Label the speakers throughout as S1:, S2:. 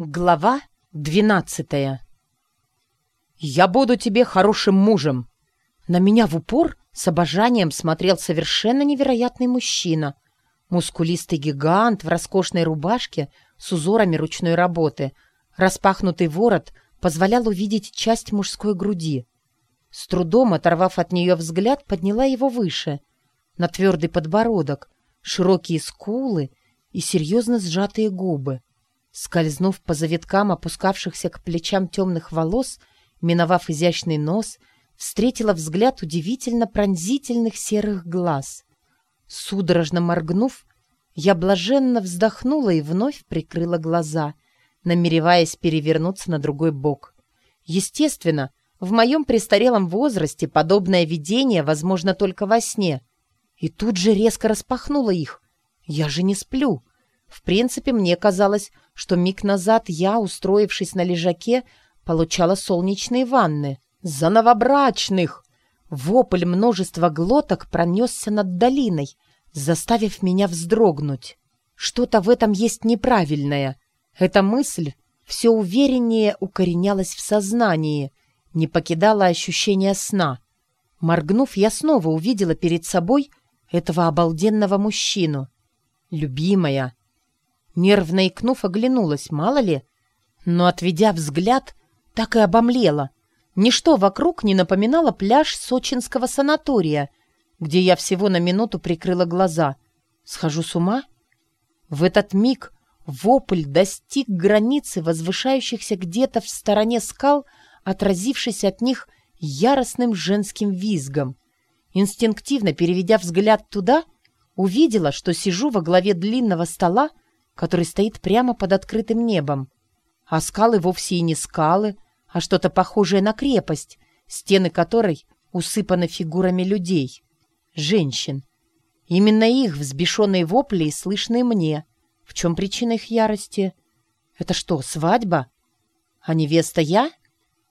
S1: Глава двенадцатая «Я буду тебе хорошим мужем!» На меня в упор с обожанием смотрел совершенно невероятный мужчина. Мускулистый гигант в роскошной рубашке с узорами ручной работы. Распахнутый ворот позволял увидеть часть мужской груди. С трудом, оторвав от нее взгляд, подняла его выше. На твердый подбородок, широкие скулы и серьезно сжатые губы. Скользнув по завиткам опускавшихся к плечам темных волос, миновав изящный нос, встретила взгляд удивительно пронзительных серых глаз. Судорожно моргнув, я блаженно вздохнула и вновь прикрыла глаза, намереваясь перевернуться на другой бок. Естественно, в моем престарелом возрасте подобное видение возможно только во сне. И тут же резко распахнула их. Я же не сплю. В принципе, мне казалось, что миг назад я, устроившись на лежаке, получала солнечные ванны. За новобрачных! Вопль множества глоток пронесся над долиной, заставив меня вздрогнуть. Что-то в этом есть неправильное. Эта мысль все увереннее укоренялась в сознании, не покидала ощущение сна. Моргнув, я снова увидела перед собой этого обалденного мужчину. «Любимая!» Нервно икнув, оглянулась, мало ли. Но, отведя взгляд, так и обомлела. Ничто вокруг не напоминало пляж сочинского санатория, где я всего на минуту прикрыла глаза. Схожу с ума? В этот миг вопль достиг границы возвышающихся где-то в стороне скал, отразившись от них яростным женским визгом. Инстинктивно переведя взгляд туда, увидела, что сижу во главе длинного стола, который стоит прямо под открытым небом. А скалы вовсе и не скалы, а что-то похожее на крепость, стены которой усыпаны фигурами людей, женщин. Именно их взбешенные вопли и слышны мне. В чем причина их ярости? Это что, свадьба? А невеста я?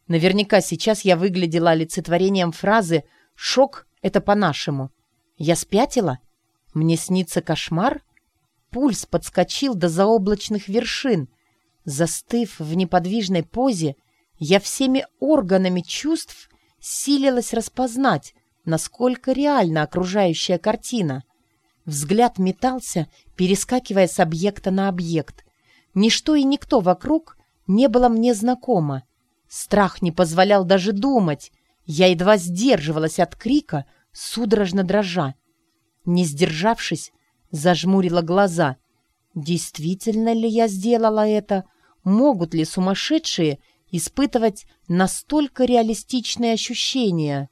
S1: Наверняка сейчас я выглядела олицетворением фразы «шок — это по-нашему». Я спятила? Мне снится кошмар? Пульс подскочил до заоблачных вершин. Застыв в неподвижной позе, я всеми органами чувств силилась распознать, насколько реальна окружающая картина. Взгляд метался, перескакивая с объекта на объект. Ничто и никто вокруг не было мне знакомо. Страх не позволял даже думать. Я едва сдерживалась от крика, судорожно дрожа. Не сдержавшись, Зажмурила глаза. Действительно ли я сделала это? Могут ли сумасшедшие испытывать настолько реалистичные ощущения?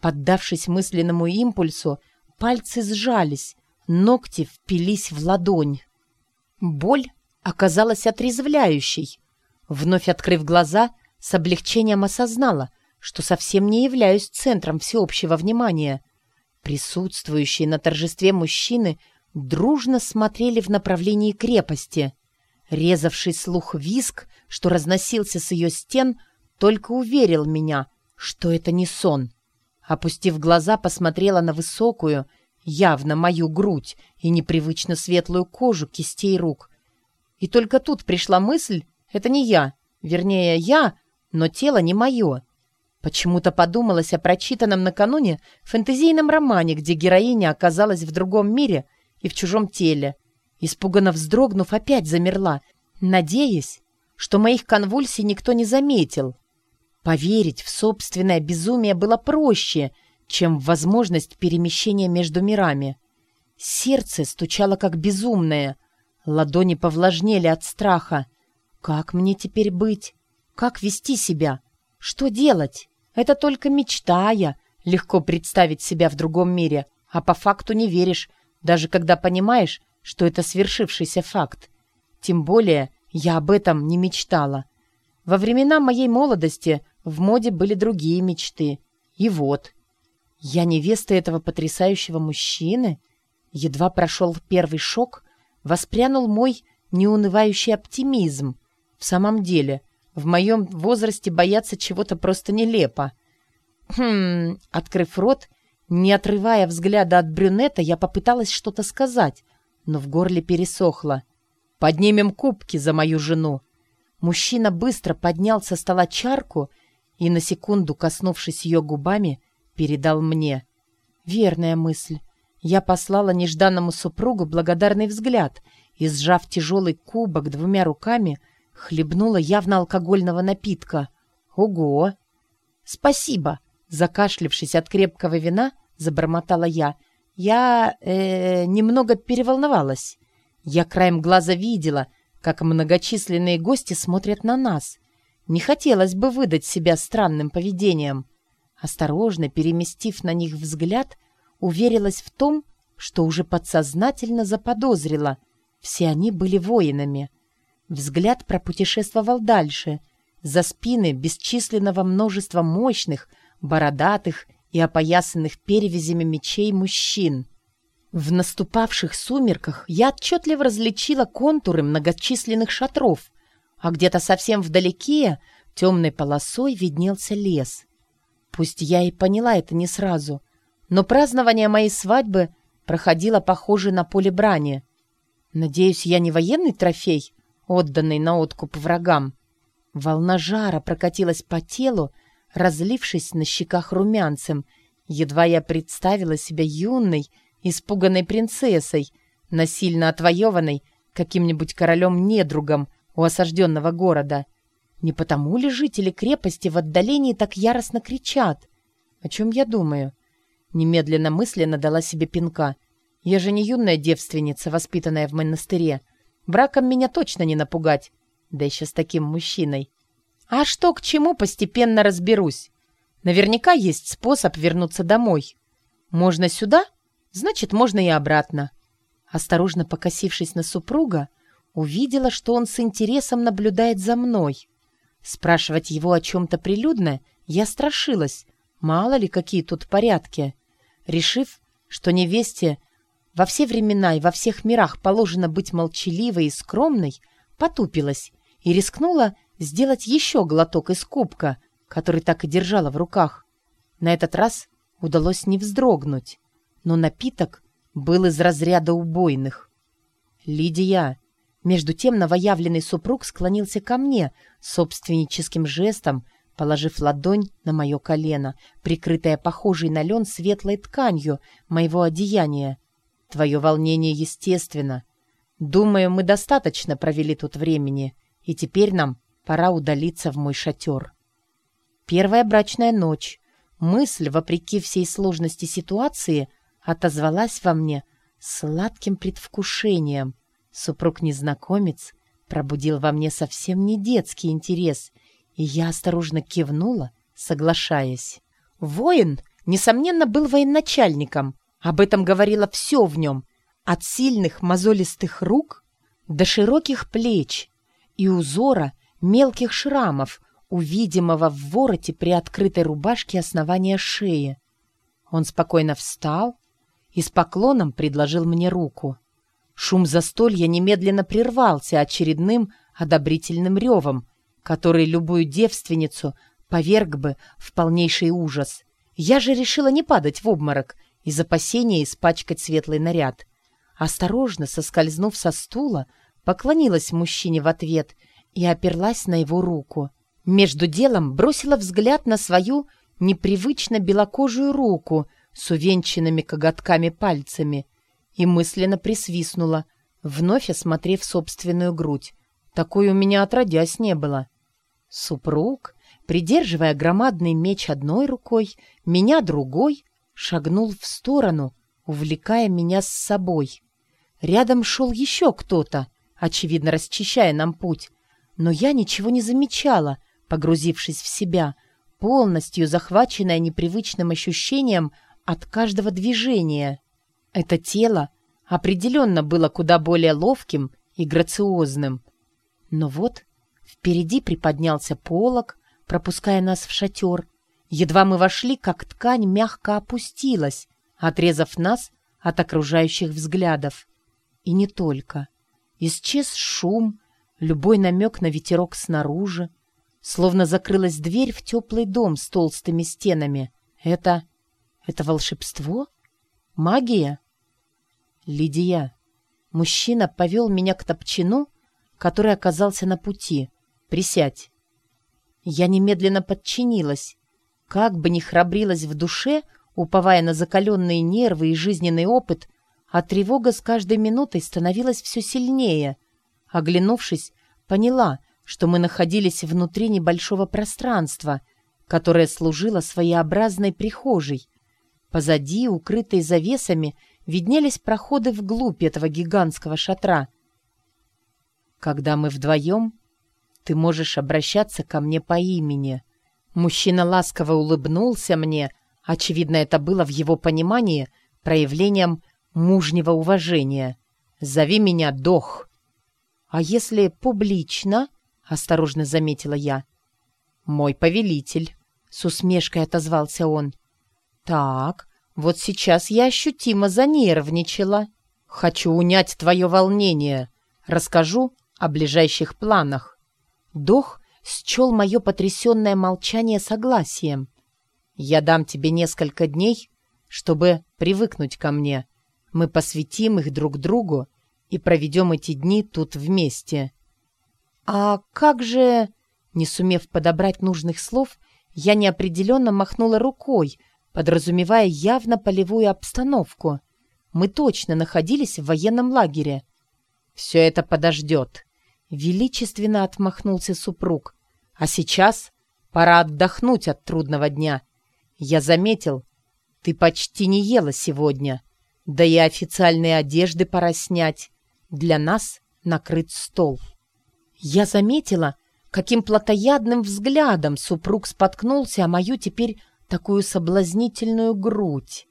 S1: Поддавшись мысленному импульсу, пальцы сжались, ногти впились в ладонь. Боль оказалась отрезвляющей. Вновь открыв глаза, с облегчением осознала, что совсем не являюсь центром всеобщего внимания — Присутствующие на торжестве мужчины дружно смотрели в направлении крепости. Резавший слух виск, что разносился с ее стен, только уверил меня, что это не сон. Опустив глаза, посмотрела на высокую, явно мою грудь и непривычно светлую кожу кистей рук. И только тут пришла мысль, это не я, вернее, я, но тело не мое. Почему-то подумалось о прочитанном накануне фэнтезийном романе, где героиня оказалась в другом мире и в чужом теле. Испуганно вздрогнув, опять замерла, надеясь, что моих конвульсий никто не заметил. Поверить в собственное безумие было проще, чем в возможность перемещения между мирами. Сердце стучало как безумное, ладони повлажнели от страха. Как мне теперь быть? Как вести себя? Что делать? Это только мечтая, легко представить себя в другом мире, а по факту не веришь, даже когда понимаешь, что это свершившийся факт. Тем более я об этом не мечтала. Во времена моей молодости в моде были другие мечты. И вот. Я невеста этого потрясающего мужчины. Едва прошел первый шок, воспрянул мой неунывающий оптимизм. В самом деле — в моем возрасте бояться чего-то просто нелепо. Хм, открыв рот, не отрывая взгляда от брюнета, я попыталась что-то сказать, но в горле пересохло. «Поднимем кубки за мою жену!» Мужчина быстро поднял со стола чарку и, на секунду коснувшись ее губами, передал мне. Верная мысль. Я послала нежданному супругу благодарный взгляд и, сжав тяжелый кубок двумя руками, хлебнула явно алкогольного напитка. Ого! Спасибо! Закашлившись от крепкого вина, забормотала я. Я э, немного переволновалась. Я краем глаза видела, как многочисленные гости смотрят на нас. Не хотелось бы выдать себя странным поведением. Осторожно переместив на них взгляд, уверилась в том, что уже подсознательно заподозрила. Все они были воинами. Взгляд пропутешествовал дальше, за спины бесчисленного множества мощных, бородатых и опоясанных перевязями мечей мужчин. В наступавших сумерках я отчетливо различила контуры многочисленных шатров, а где-то совсем вдалеке темной полосой виднелся лес. Пусть я и поняла это не сразу, но празднование моей свадьбы проходило похоже на поле брани. Надеюсь, я не военный трофей, отданный на откуп врагам. Волна жара прокатилась по телу, разлившись на щеках румянцем. Едва я представила себя юной, испуганной принцессой, насильно отвоеванной каким-нибудь королем-недругом у осажденного города. Не потому ли жители крепости в отдалении так яростно кричат? О чем я думаю? Немедленно мысленно дала себе пинка. Я же не юная девственница, воспитанная в монастыре. Браком меня точно не напугать. Да еще с таким мужчиной. А что к чему, постепенно разберусь. Наверняка есть способ вернуться домой. Можно сюда? Значит, можно и обратно. Осторожно покосившись на супруга, увидела, что он с интересом наблюдает за мной. Спрашивать его о чем-то прилюдно я страшилась. Мало ли, какие тут порядки. Решив, что невесте во все времена и во всех мирах положено быть молчаливой и скромной, потупилась и рискнула сделать еще глоток из кубка, который так и держала в руках. На этот раз удалось не вздрогнуть, но напиток был из разряда убойных. «Лидия!» Между тем новоявленный супруг склонился ко мне собственническим жестом, положив ладонь на мое колено, прикрытое похожей на лен светлой тканью моего одеяния. Твое волнение естественно. Думаю, мы достаточно провели тут времени, и теперь нам пора удалиться в мой шатер. Первая брачная ночь. Мысль, вопреки всей сложности ситуации, отозвалась во мне сладким предвкушением. Супруг-незнакомец пробудил во мне совсем не детский интерес, и я осторожно кивнула, соглашаясь. Воин, несомненно, был военачальником. Об этом говорило все в нем, от сильных мозолистых рук до широких плеч и узора мелких шрамов, увидимого в вороте при открытой рубашке основания шеи. Он спокойно встал и с поклоном предложил мне руку. Шум застолья немедленно прервался очередным одобрительным ревом, который любую девственницу поверг бы в полнейший ужас. Я же решила не падать в обморок из опасения испачкать светлый наряд. Осторожно соскользнув со стула, поклонилась мужчине в ответ и оперлась на его руку. Между делом бросила взгляд на свою непривычно белокожую руку с увенчанными коготками пальцами и мысленно присвистнула, вновь осмотрев собственную грудь. Такой у меня отродясь не было. Супруг, придерживая громадный меч одной рукой, меня другой, шагнул в сторону, увлекая меня с собой. Рядом шел еще кто-то, очевидно расчищая нам путь, но я ничего не замечала, погрузившись в себя, полностью захваченная непривычным ощущением от каждого движения. Это тело определенно было куда более ловким и грациозным. Но вот Впереди приподнялся полог, пропуская нас в шатер. Едва мы вошли, как ткань мягко опустилась, отрезав нас от окружающих взглядов. И не только. Исчез шум, любой намек на ветерок снаружи. Словно закрылась дверь в теплый дом с толстыми стенами. Это... это волшебство? Магия? Лидия. Мужчина повел меня к топчину, который оказался на пути. Присядь». Я немедленно подчинилась. Как бы ни храбрилась в душе, уповая на закаленные нервы и жизненный опыт, а тревога с каждой минутой становилась все сильнее. Оглянувшись, поняла, что мы находились внутри небольшого пространства, которое служило своеобразной прихожей. Позади, укрытой завесами, виднелись проходы вглубь этого гигантского шатра. Когда мы вдвоем, ты можешь обращаться ко мне по имени. Мужчина ласково улыбнулся мне, очевидно, это было в его понимании проявлением мужнего уважения. «Зови меня Дох». «А если публично?» — осторожно заметила я. «Мой повелитель», — с усмешкой отозвался он. «Так, вот сейчас я ощутимо занервничала. Хочу унять твое волнение. Расскажу о ближайших планах». Дох счел мое потрясенное молчание согласием. «Я дам тебе несколько дней, чтобы привыкнуть ко мне. Мы посвятим их друг другу и проведем эти дни тут вместе». «А как же...» Не сумев подобрать нужных слов, я неопределенно махнула рукой, подразумевая явно полевую обстановку. Мы точно находились в военном лагере. «Все это подождет», — величественно отмахнулся супруг. «А сейчас пора отдохнуть от трудного дня. Я заметил, ты почти не ела сегодня. Да и официальные одежды пора снять. Для нас накрыт стол». Я заметила, каким плотоядным взглядом супруг споткнулся о мою теперь такую соблазнительную грудь.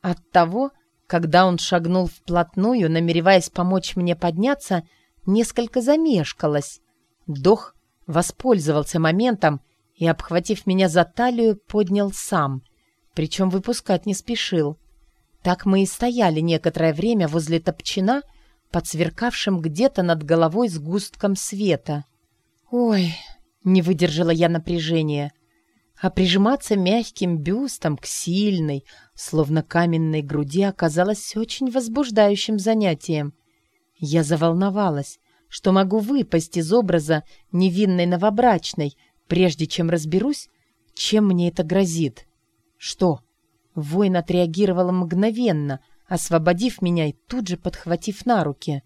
S1: Оттого, когда он шагнул вплотную, намереваясь помочь мне подняться, несколько замешкалась. Дох воспользовался моментом и, обхватив меня за талию, поднял сам, причем выпускать не спешил. Так мы и стояли некоторое время возле топчина, под сверкавшим где-то над головой сгустком света. «Ой!» — не выдержала я напряжения. А прижиматься мягким бюстом к сильной, словно каменной груди оказалось очень возбуждающим занятием. Я заволновалась, что могу выпасть из образа невинной новобрачной, прежде чем разберусь, чем мне это грозит. «Что?» Воин отреагировал мгновенно — освободив меня и тут же подхватив на руки.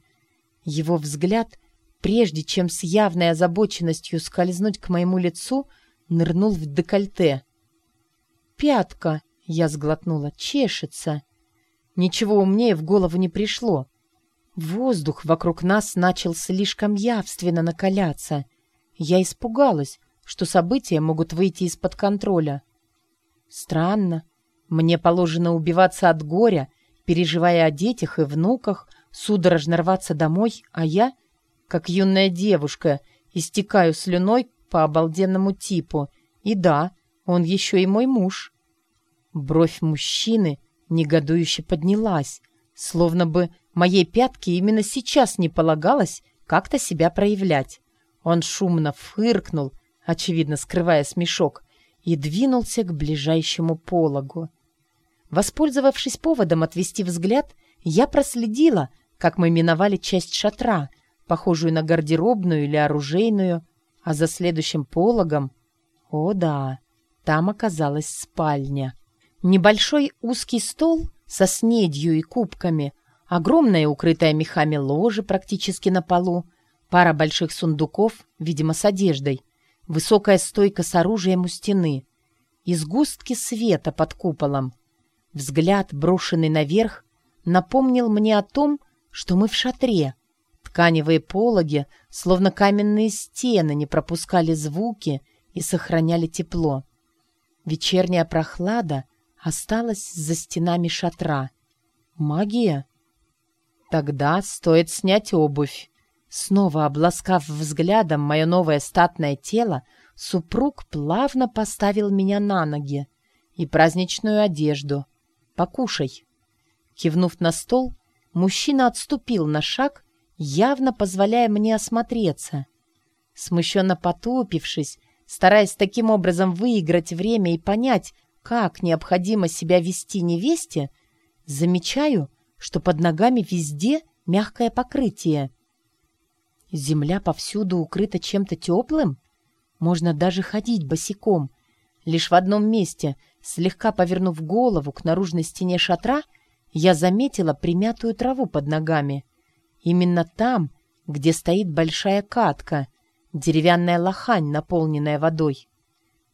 S1: Его взгляд, прежде чем с явной озабоченностью скользнуть к моему лицу, нырнул в декольте. «Пятка!» — я сглотнула. «Чешется!» Ничего умнее в голову не пришло. Воздух вокруг нас начал слишком явственно накаляться. Я испугалась, что события могут выйти из-под контроля. Странно. Мне положено убиваться от горя переживая о детях и внуках, судорожно рваться домой, а я, как юная девушка, истекаю слюной по обалденному типу. И да, он еще и мой муж. Бровь мужчины негодующе поднялась, словно бы моей пятке именно сейчас не полагалось как-то себя проявлять. Он шумно фыркнул, очевидно скрывая смешок, и двинулся к ближайшему пологу. Воспользовавшись поводом отвести взгляд, я проследила, как мы миновали часть шатра, похожую на гардеробную или оружейную, а за следующим пологом... О да, там оказалась спальня. Небольшой узкий стол со снедью и кубками, огромное укрытое мехами ложе практически на полу, пара больших сундуков, видимо, с одеждой, высокая стойка с оружием у стены, изгустки света под куполом — Взгляд, брошенный наверх, напомнил мне о том, что мы в шатре. Тканевые пологи, словно каменные стены, не пропускали звуки и сохраняли тепло. Вечерняя прохлада осталась за стенами шатра. Магия? Тогда стоит снять обувь. Снова обласкав взглядом мое новое статное тело, супруг плавно поставил меня на ноги и праздничную одежду — Покушай». Кивнув на стол, мужчина отступил на шаг, явно позволяя мне осмотреться. Смущенно потупившись, стараясь таким образом выиграть время и понять, как необходимо себя вести невесте, замечаю, что под ногами везде мягкое покрытие. Земля повсюду укрыта чем-то теплым? Можно даже ходить босиком. Лишь в одном месте, слегка повернув голову к наружной стене шатра, я заметила примятую траву под ногами. Именно там, где стоит большая катка, деревянная лохань, наполненная водой.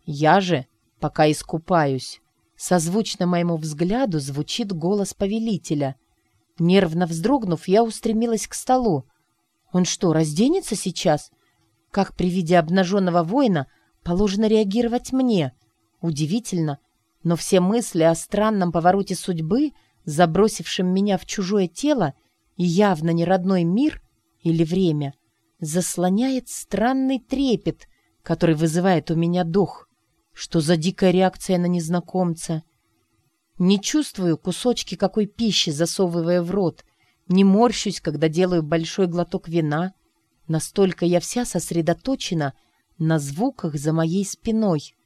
S1: Я же пока искупаюсь. Созвучно моему взгляду звучит голос повелителя. Нервно вздрогнув, я устремилась к столу. Он что, разденется сейчас? Как при виде обнаженного воина положено реагировать мне? Удивительно, но все мысли о странном повороте судьбы, забросившем меня в чужое тело и явно не родной мир или время, заслоняет странный трепет, который вызывает у меня дух. Что за дикая реакция на незнакомца? Не чувствую кусочки какой пищи, засовывая в рот. Не морщусь, когда делаю большой глоток вина. Настолько я вся сосредоточена на звуках за моей спиной.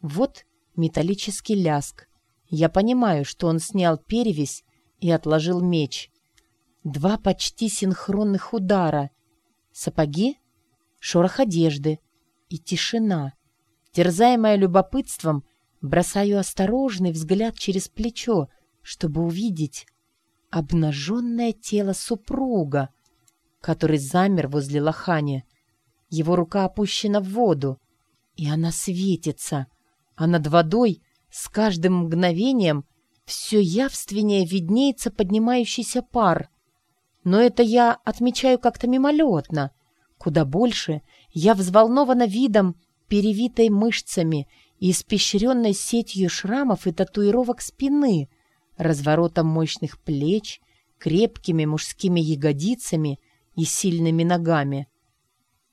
S1: Вот металлический ляск. Я понимаю, что он снял перевязь и отложил меч. Два почти синхронных удара. Сапоги, шорох одежды и тишина. Терзаемая любопытством, бросаю осторожный взгляд через плечо, чтобы увидеть обнаженное тело супруга, который замер возле лохани. Его рука опущена в воду, и она светится, а над водой с каждым мгновением все явственнее виднеется поднимающийся пар. Но это я отмечаю как-то мимолетно. Куда больше я взволнована видом перевитой мышцами и испещренной сетью шрамов и татуировок спины, разворотом мощных плеч, крепкими мужскими ягодицами и сильными ногами.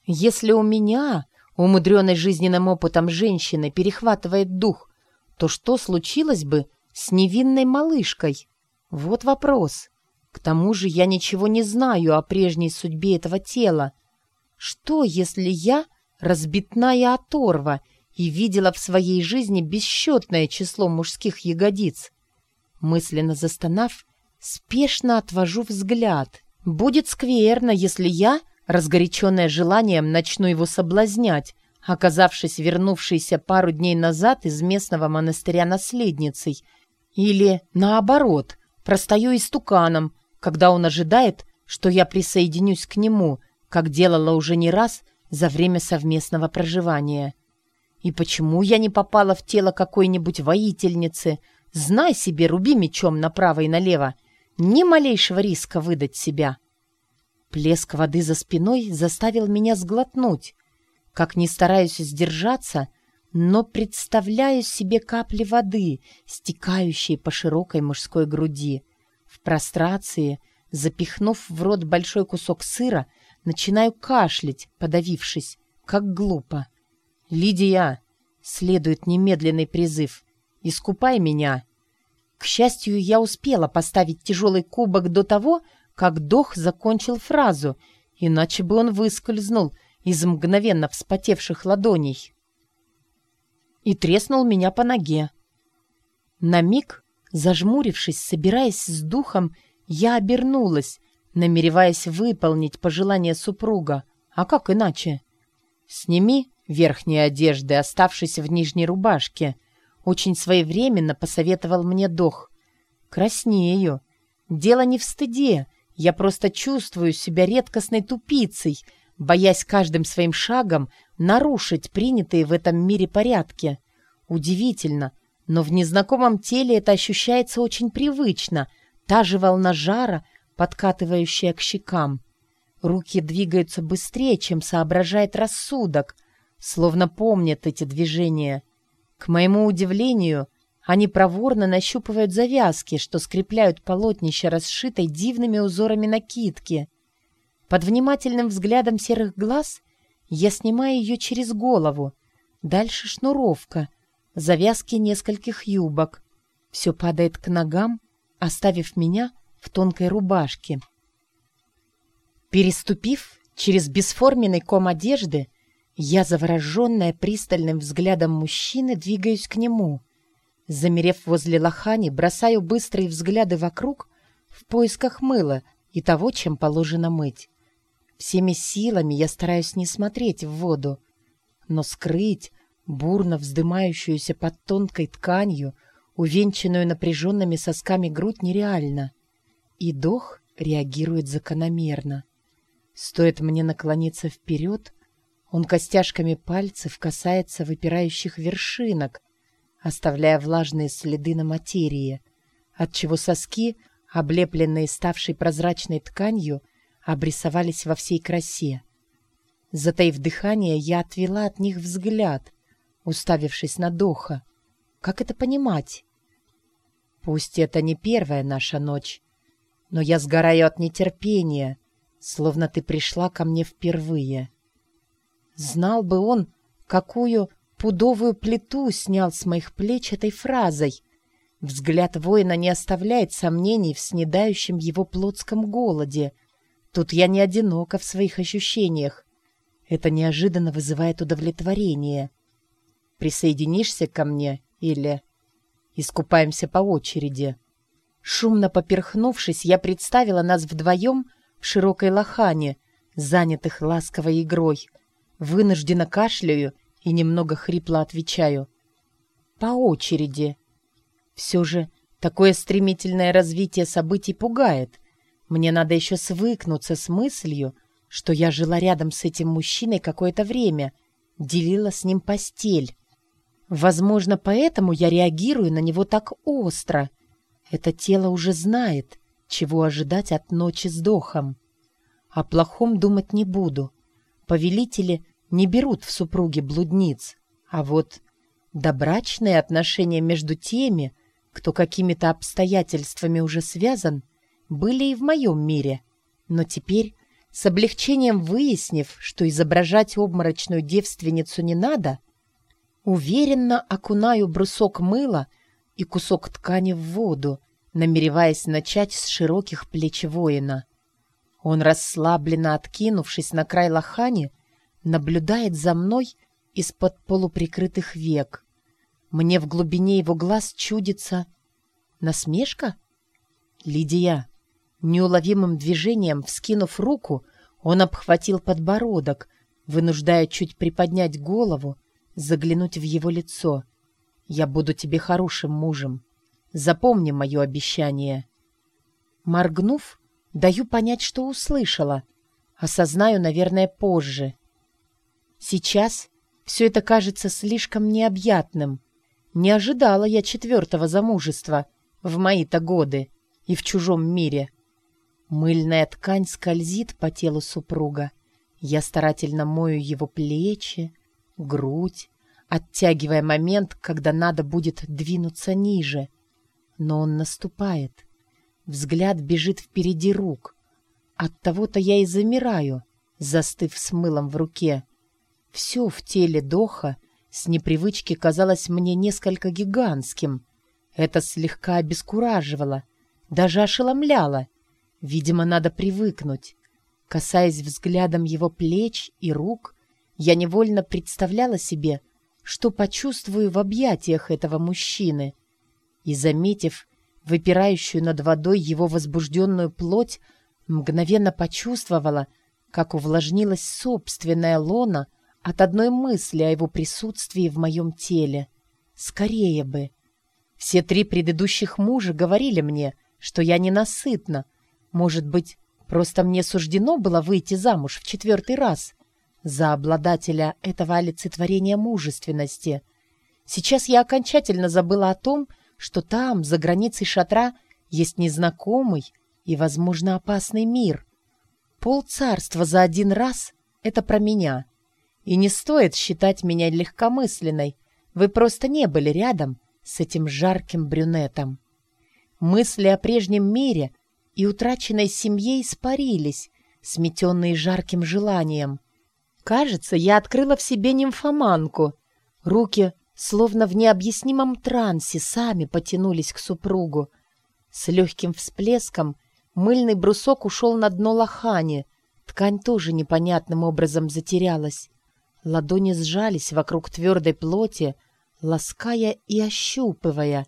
S1: Если у меня, умудренной жизненным опытом женщины, перехватывает дух, то что случилось бы с невинной малышкой? Вот вопрос. К тому же я ничего не знаю о прежней судьбе этого тела. Что, если я разбитная оторва и видела в своей жизни бесчетное число мужских ягодиц. Мысленно застонав, спешно отвожу взгляд. Будет скверно, если я, разгоряченная желанием, начну его соблазнять, оказавшись вернувшейся пару дней назад из местного монастыря наследницей. Или, наоборот, простою истуканом, когда он ожидает, что я присоединюсь к нему, как делала уже не раз за время совместного проживания. И почему я не попала в тело какой-нибудь воительницы? Знай себе, руби мечом направо и налево. Ни малейшего риска выдать себя. Плеск воды за спиной заставил меня сглотнуть. Как ни стараюсь сдержаться, но представляю себе капли воды, стекающие по широкой мужской груди. В прострации, запихнув в рот большой кусок сыра, Начинаю кашлять, подавившись. Как глупо. «Лидия!» — следует немедленный призыв. «Искупай меня!» К счастью, я успела поставить тяжелый кубок до того, как Дох закончил фразу, иначе бы он выскользнул из мгновенно вспотевших ладоней и треснул меня по ноге. На миг, зажмурившись, собираясь с духом, я обернулась намереваясь выполнить пожелание супруга. А как иначе? «Сними верхние одежды, оставшись в нижней рубашке», очень своевременно посоветовал мне Дох. «Краснею. Дело не в стыде. Я просто чувствую себя редкостной тупицей, боясь каждым своим шагом нарушить принятые в этом мире порядки. Удивительно, но в незнакомом теле это ощущается очень привычно. Та же волна жара, подкатывающая к щекам. Руки двигаются быстрее, чем соображает рассудок, словно помнят эти движения. К моему удивлению, они проворно нащупывают завязки, что скрепляют полотнище, расшитой дивными узорами накидки. Под внимательным взглядом серых глаз я снимаю ее через голову. Дальше шнуровка, завязки нескольких юбок. Все падает к ногам, оставив меня в тонкой рубашке. Переступив через бесформенный ком одежды, я, завороженная пристальным взглядом мужчины, двигаюсь к нему. Замерев возле лохани, бросаю быстрые взгляды вокруг в поисках мыла и того, чем положено мыть. Всеми силами я стараюсь не смотреть в воду, но скрыть бурно вздымающуюся под тонкой тканью, увенчанную напряженными сосками грудь нереально. И дох реагирует закономерно. Стоит мне наклониться вперед, он костяшками пальцев касается выпирающих вершинок, оставляя влажные следы на материи, отчего соски, облепленные ставшей прозрачной тканью, обрисовались во всей красе. Затаив дыхание, я отвела от них взгляд, уставившись на Доха. Как это понимать? Пусть это не первая наша ночь, но я сгораю от нетерпения, словно ты пришла ко мне впервые. Знал бы он, какую пудовую плиту снял с моих плеч этой фразой. Взгляд воина не оставляет сомнений в снедающем его плотском голоде. Тут я не одинока в своих ощущениях. Это неожиданно вызывает удовлетворение. Присоединишься ко мне или... Искупаемся по очереди. Шумно поперхнувшись, я представила нас вдвоем в широкой лохане, занятых ласковой игрой. Вынужденно кашляю и немного хрипло отвечаю. По очереди. Все же такое стремительное развитие событий пугает. Мне надо еще свыкнуться с мыслью, что я жила рядом с этим мужчиной какое-то время, делила с ним постель. Возможно, поэтому я реагирую на него так остро — это тело уже знает, чего ожидать от ночи с дохом. О плохом думать не буду. Повелители не берут в супруги блудниц. А вот добрачные отношения между теми, кто какими-то обстоятельствами уже связан, были и в моем мире. Но теперь, с облегчением выяснив, что изображать обморочную девственницу не надо, уверенно окунаю брусок мыла — и кусок ткани в воду, намереваясь начать с широких плеч воина. Он, расслабленно откинувшись на край лохани, наблюдает за мной из-под полуприкрытых век. Мне в глубине его глаз чудится насмешка? Лидия. Неуловимым движением, вскинув руку, он обхватил подбородок, вынуждая чуть приподнять голову, заглянуть в его лицо — я буду тебе хорошим мужем. Запомни мое обещание. Моргнув, даю понять, что услышала. Осознаю, наверное, позже. Сейчас все это кажется слишком необъятным. Не ожидала я четвертого замужества в мои-то годы и в чужом мире. Мыльная ткань скользит по телу супруга. Я старательно мою его плечи, грудь, оттягивая момент, когда надо будет двинуться ниже. Но он наступает. Взгляд бежит впереди рук. От того-то я и замираю, застыв с мылом в руке. Все в теле Доха с непривычки казалось мне несколько гигантским. Это слегка обескураживало, даже ошеломляло. Видимо, надо привыкнуть. Касаясь взглядом его плеч и рук, я невольно представляла себе, что почувствую в объятиях этого мужчины. И, заметив выпирающую над водой его возбужденную плоть, мгновенно почувствовала, как увлажнилась собственная лона от одной мысли о его присутствии в моем теле. Скорее бы! Все три предыдущих мужа говорили мне, что я ненасытна. Может быть, просто мне суждено было выйти замуж в четвертый раз — за обладателя этого олицетворения мужественности. Сейчас я окончательно забыла о том, что там, за границей шатра, есть незнакомый и, возможно, опасный мир. Пол царства за один раз — это про меня. И не стоит считать меня легкомысленной. Вы просто не были рядом с этим жарким брюнетом. Мысли о прежнем мире и утраченной семье испарились, сметенные жарким желанием. Кажется, я открыла в себе нимфоманку. Руки, словно в необъяснимом трансе, сами потянулись к супругу. С легким всплеском мыльный брусок ушел на дно лохани. Ткань тоже непонятным образом затерялась. Ладони сжались вокруг твердой плоти, лаская и ощупывая.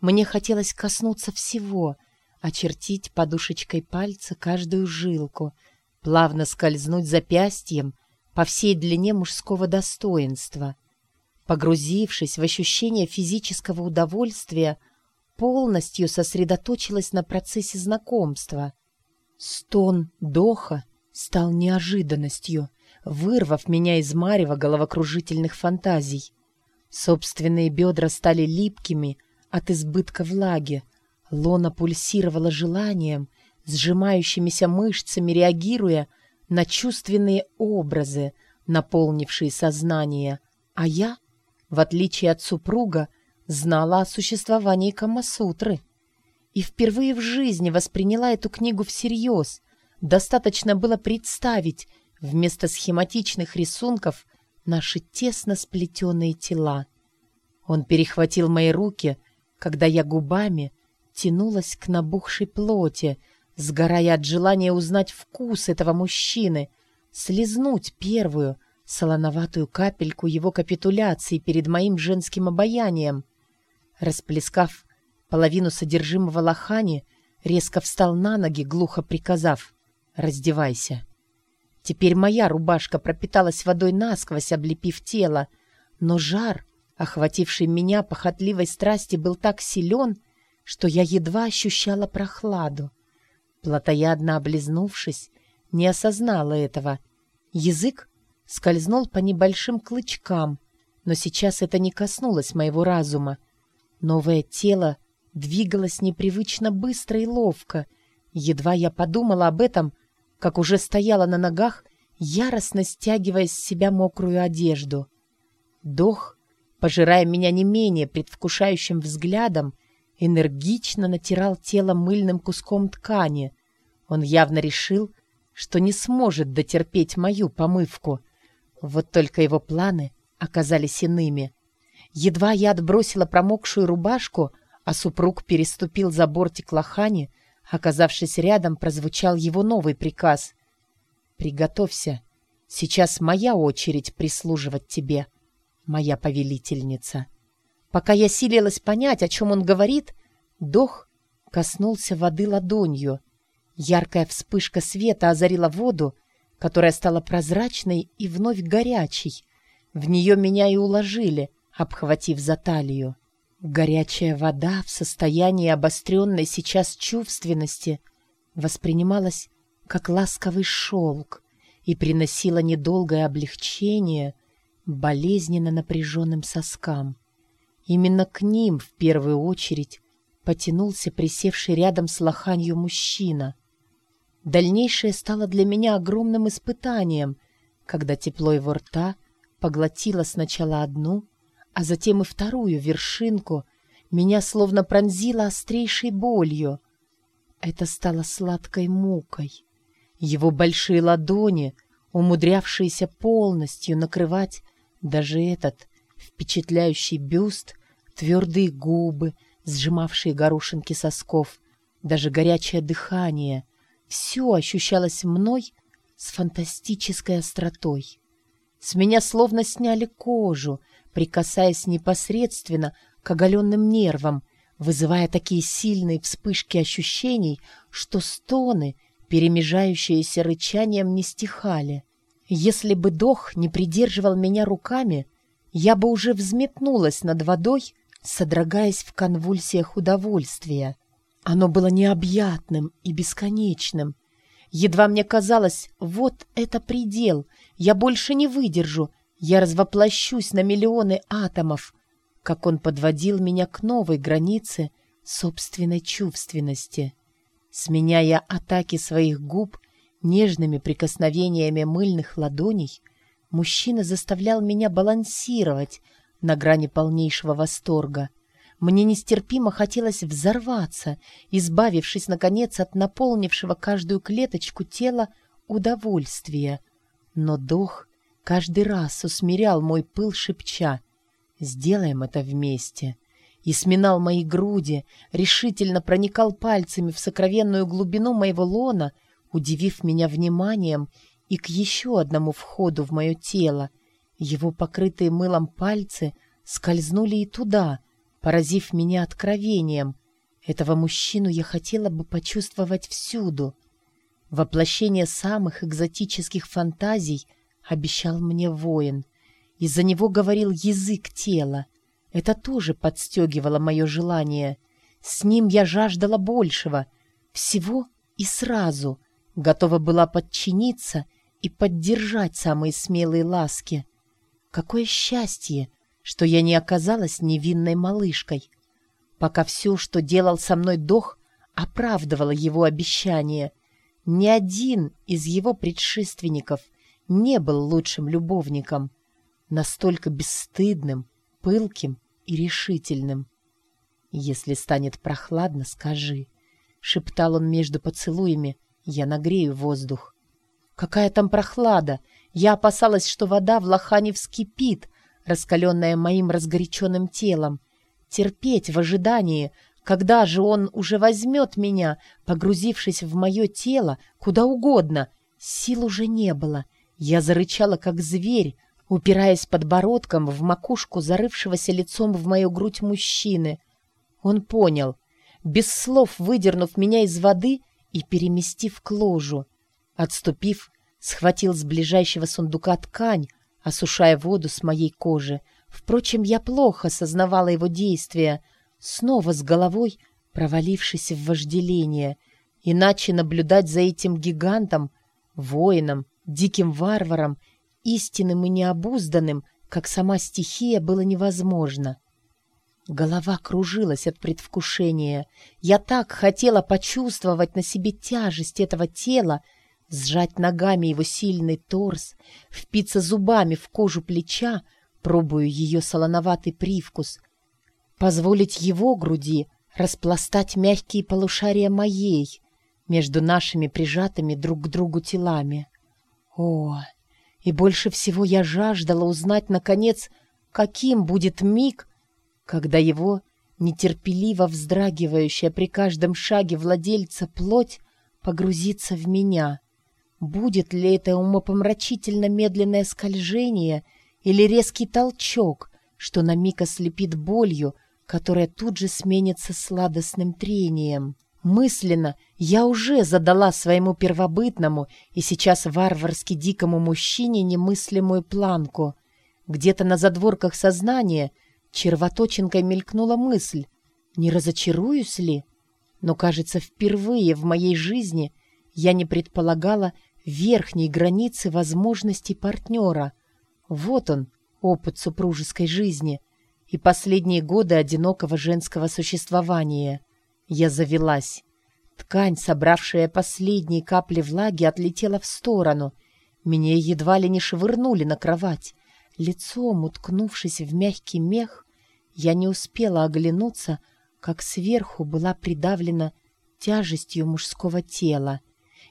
S1: Мне хотелось коснуться всего, очертить подушечкой пальца каждую жилку — плавно скользнуть запястьем по всей длине мужского достоинства. Погрузившись в ощущение физического удовольствия, полностью сосредоточилась на процессе знакомства. Стон Доха стал неожиданностью, вырвав меня из марева головокружительных фантазий. Собственные бедра стали липкими от избытка влаги, лона пульсировала желанием, сжимающимися мышцами реагируя на чувственные образы, наполнившие сознание, а я, в отличие от супруга, знала о существовании Камасутры и впервые в жизни восприняла эту книгу всерьез. Достаточно было представить вместо схематичных рисунков наши тесно сплетенные тела. Он перехватил мои руки, когда я губами тянулась к набухшей плоти, сгорая от желания узнать вкус этого мужчины, слезнуть первую солоноватую капельку его капитуляции перед моим женским обаянием. Расплескав половину содержимого лохани, резко встал на ноги, глухо приказав «Раздевайся». Теперь моя рубашка пропиталась водой насквозь, облепив тело, но жар, охвативший меня похотливой страсти, был так силен, что я едва ощущала прохладу. Платоядно облизнувшись, не осознала этого. Язык скользнул по небольшим клычкам, но сейчас это не коснулось моего разума. Новое тело двигалось непривычно быстро и ловко. Едва я подумала об этом, как уже стояла на ногах, яростно стягивая с себя мокрую одежду. Дох, пожирая меня не менее предвкушающим взглядом, энергично натирал тело мыльным куском ткани. Он явно решил, что не сможет дотерпеть мою помывку. Вот только его планы оказались иными. Едва я отбросила промокшую рубашку, а супруг переступил за бортик лохани, оказавшись рядом, прозвучал его новый приказ. «Приготовься. Сейчас моя очередь прислуживать тебе, моя повелительница». Пока я силилась понять, о чем он говорит, Дох коснулся воды ладонью. Яркая вспышка света озарила воду, которая стала прозрачной и вновь горячей. В нее меня и уложили, обхватив за талию. Горячая вода в состоянии обостренной сейчас чувственности воспринималась как ласковый шелк и приносила недолгое облегчение болезненно напряженным соскам. Именно к ним в первую очередь потянулся присевший рядом с лоханью мужчина. Дальнейшее стало для меня огромным испытанием, когда тепло его рта поглотило сначала одну, а затем и вторую вершинку, меня словно пронзило острейшей болью. Это стало сладкой мукой. Его большие ладони, умудрявшиеся полностью накрывать даже этот впечатляющий бюст, твердые губы, сжимавшие горошинки сосков, даже горячее дыхание. Все ощущалось мной с фантастической остротой. С меня словно сняли кожу, прикасаясь непосредственно к оголенным нервам, вызывая такие сильные вспышки ощущений, что стоны, перемежающиеся рычанием, не стихали. Если бы Дох не придерживал меня руками, я бы уже взметнулась над водой, содрогаясь в конвульсиях удовольствия. Оно было необъятным и бесконечным. Едва мне казалось, вот это предел, я больше не выдержу, я развоплощусь на миллионы атомов, как он подводил меня к новой границе собственной чувственности, сменяя атаки своих губ нежными прикосновениями мыльных ладоней — Мужчина заставлял меня балансировать на грани полнейшего восторга. Мне нестерпимо хотелось взорваться, избавившись, наконец, от наполнившего каждую клеточку тела удовольствия. Но Дох каждый раз усмирял мой пыл, шепча «Сделаем это вместе» и сминал мои груди, решительно проникал пальцами в сокровенную глубину моего лона, удивив меня вниманием и к еще одному входу в мое тело. Его покрытые мылом пальцы скользнули и туда, поразив меня откровением. Этого мужчину я хотела бы почувствовать всюду. Воплощение самых экзотических фантазий обещал мне воин. Из-за него говорил язык тела. Это тоже подстегивало мое желание. С ним я жаждала большего. Всего и сразу. Готова была подчиниться и поддержать самые смелые ласки. Какое счастье, что я не оказалась невинной малышкой. Пока все, что делал со мной Дох, оправдывало его обещание. Ни один из его предшественников не был лучшим любовником, настолько бесстыдным, пылким и решительным. «Если станет прохладно, скажи», — шептал он между поцелуями, — «я нагрею воздух». «Какая там прохлада! Я опасалась, что вода в лохане вскипит, раскаленная моим разгоряченным телом. Терпеть в ожидании, когда же он уже возьмет меня, погрузившись в мое тело, куда угодно. Сил уже не было. Я зарычала, как зверь, упираясь подбородком в макушку зарывшегося лицом в мою грудь мужчины. Он понял, без слов выдернув меня из воды и переместив к ложу. Отступив, схватил с ближайшего сундука ткань, осушая воду с моей кожи. Впрочем, я плохо сознавала его действия, снова с головой провалившись в вожделение. Иначе наблюдать за этим гигантом, воином, диким варваром, истинным и необузданным, как сама стихия, было невозможно. Голова кружилась от предвкушения. Я так хотела почувствовать на себе тяжесть этого тела, сжать ногами его сильный торс, впиться зубами в кожу плеча, пробую ее солоноватый привкус, позволить его груди распластать мягкие полушария моей между нашими прижатыми друг к другу телами. О, и больше всего я жаждала узнать, наконец, каким будет миг, когда его нетерпеливо вздрагивающая при каждом шаге владельца плоть погрузится в меня. Будет ли это умопомрачительно медленное скольжение или резкий толчок, что на миг ослепит болью, которая тут же сменится сладостным трением? Мысленно я уже задала своему первобытному и сейчас варварски дикому мужчине немыслимую планку. Где-то на задворках сознания червоточинкой мелькнула мысль, не разочаруюсь ли? Но, кажется, впервые в моей жизни я не предполагала, верхней границы возможностей партнера. Вот он, опыт супружеской жизни и последние годы одинокого женского существования. Я завелась. Ткань, собравшая последние капли влаги, отлетела в сторону. Меня едва ли не швырнули на кровать. Лицом, уткнувшись в мягкий мех, я не успела оглянуться, как сверху была придавлена тяжестью мужского тела.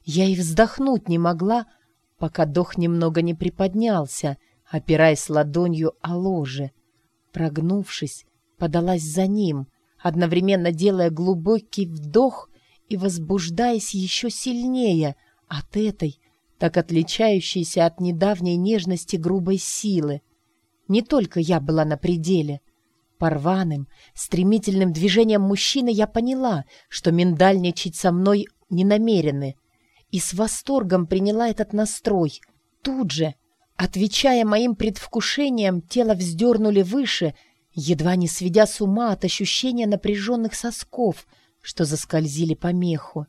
S1: Я и вздохнуть не могла, пока дох немного не приподнялся, опираясь ладонью о ложе. Прогнувшись, подалась за ним, одновременно делая глубокий вдох и возбуждаясь еще сильнее от этой, так отличающейся от недавней нежности грубой силы. Не только я была на пределе. Порваным, стремительным движением мужчины я поняла, что миндальничать со мной не намерены — и с восторгом приняла этот настрой. Тут же, отвечая моим предвкушениям, тело вздернули выше, едва не сведя с ума от ощущения напряженных сосков, что заскользили по меху.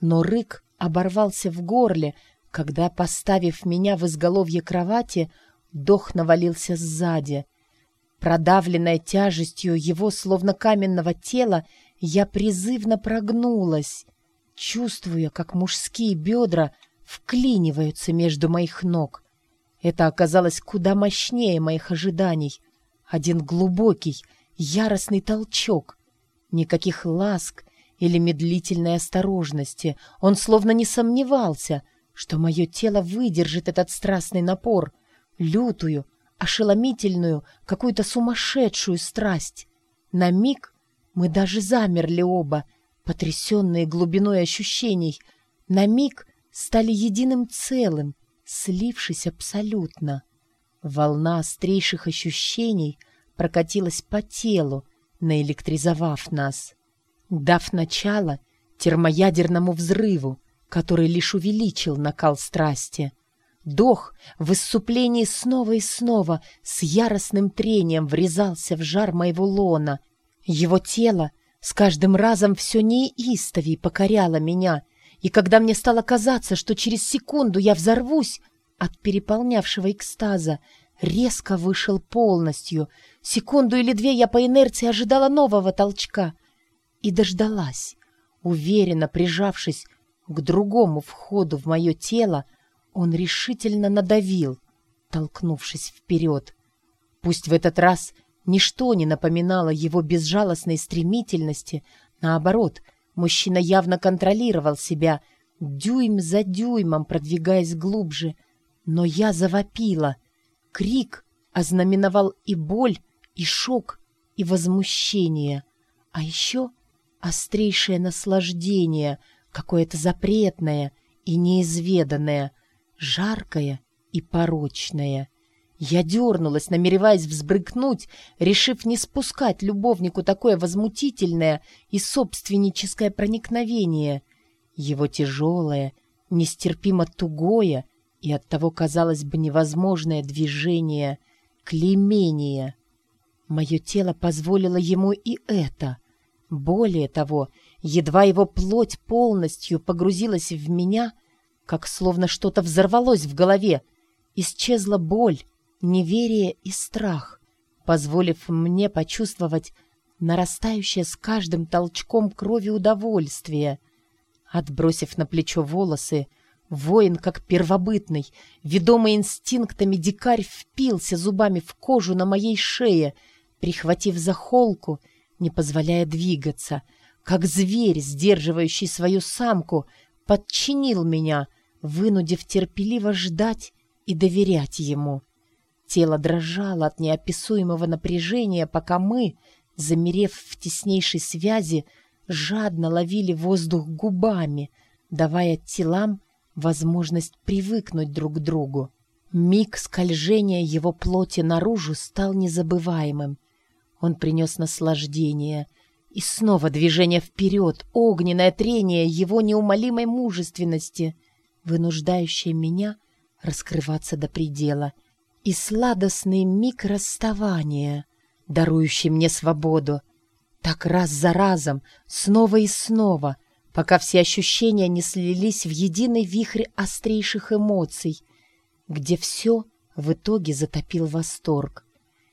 S1: Но рык оборвался в горле, когда, поставив меня в изголовье кровати, дох навалился сзади. Продавленная тяжестью его словно каменного тела, я призывно прогнулась — чувствуя, как мужские бедра вклиниваются между моих ног. Это оказалось куда мощнее моих ожиданий. Один глубокий, яростный толчок. Никаких ласк или медлительной осторожности. Он словно не сомневался, что мое тело выдержит этот страстный напор, лютую, ошеломительную, какую-то сумасшедшую страсть. На миг мы даже замерли оба — потрясенные глубиной ощущений, на миг стали единым целым, слившись абсолютно. Волна острейших ощущений прокатилась по телу, наэлектризовав нас. Дав начало термоядерному взрыву, который лишь увеличил накал страсти. Дох в исступлении снова и снова с яростным трением врезался в жар моего лона. Его тело с каждым разом все неистовей покоряло меня, и когда мне стало казаться, что через секунду я взорвусь от переполнявшего экстаза, резко вышел полностью. Секунду или две я по инерции ожидала нового толчка и дождалась. Уверенно прижавшись к другому входу в мое тело, он решительно надавил, толкнувшись вперед. Пусть в этот раз ничто не напоминало его безжалостной стремительности, наоборот, мужчина явно контролировал себя, дюйм за дюймом продвигаясь глубже, но я завопила. Крик ознаменовал и боль, и шок, и возмущение, а еще острейшее наслаждение, какое-то запретное и неизведанное, жаркое и порочное. Я дернулась, намереваясь взбрыкнуть, решив не спускать любовнику такое возмутительное и собственническое проникновение. Его тяжелое, нестерпимо тугое и оттого, казалось бы, невозможное движение, клеймение. Мое тело позволило ему и это. Более того, едва его плоть полностью погрузилась в меня — как словно что-то взорвалось в голове. Исчезла боль, неверие и страх, позволив мне почувствовать нарастающее с каждым толчком крови удовольствие. Отбросив на плечо волосы, воин, как первобытный, ведомый инстинктами дикарь, впился зубами в кожу на моей шее, прихватив за холку, не позволяя двигаться, как зверь, сдерживающий свою самку, подчинил меня — вынудив терпеливо ждать и доверять ему. Тело дрожало от неописуемого напряжения, пока мы, замерев в теснейшей связи, жадно ловили воздух губами, давая телам возможность привыкнуть друг к другу. Миг скольжения его плоти наружу стал незабываемым. Он принес наслаждение. И снова движение вперед, огненное трение его неумолимой мужественности — вынуждающее меня раскрываться до предела, и сладостный миг расставания, дарующий мне свободу, так раз за разом, снова и снова, пока все ощущения не слились в единый вихрь острейших эмоций, где все в итоге затопил восторг.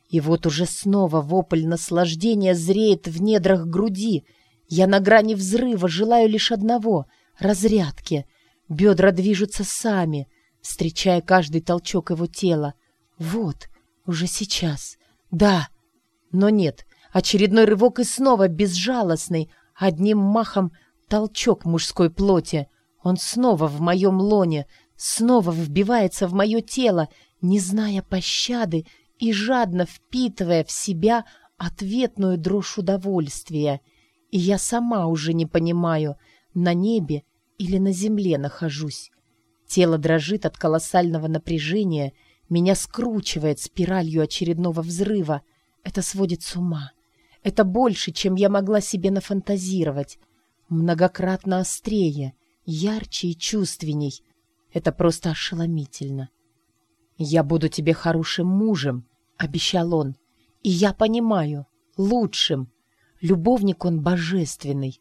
S1: И вот уже снова вопль наслаждения зреет в недрах груди. Я на грани взрыва желаю лишь одного — разрядки — Бедра движутся сами, встречая каждый толчок его тела. Вот, уже сейчас. Да, но нет. Очередной рывок и снова безжалостный, одним махом толчок мужской плоти. Он снова в моем лоне, снова вбивается в мое тело, не зная пощады и жадно впитывая в себя ответную дрожь удовольствия. И я сама уже не понимаю, на небе или на земле нахожусь. Тело дрожит от колоссального напряжения, меня скручивает спиралью очередного взрыва. Это сводит с ума. Это больше, чем я могла себе нафантазировать. Многократно острее, ярче и чувственней. Это просто ошеломительно. «Я буду тебе хорошим мужем», — обещал он. «И я понимаю, лучшим. Любовник он божественный,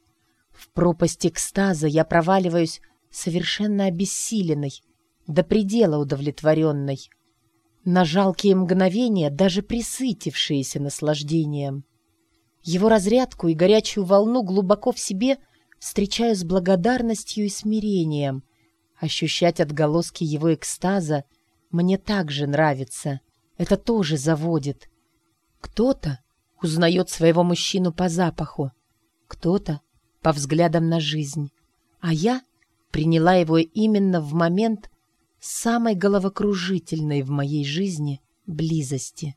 S1: в пропасть экстаза я проваливаюсь совершенно обессиленной, до предела удовлетворенной, на жалкие мгновения, даже присытившиеся наслаждением. Его разрядку и горячую волну глубоко в себе встречаю с благодарностью и смирением. Ощущать отголоски его экстаза мне также нравится. Это тоже заводит. Кто-то узнает своего мужчину по запаху, кто-то по взглядам на жизнь, а я приняла его именно в момент самой головокружительной в моей жизни близости.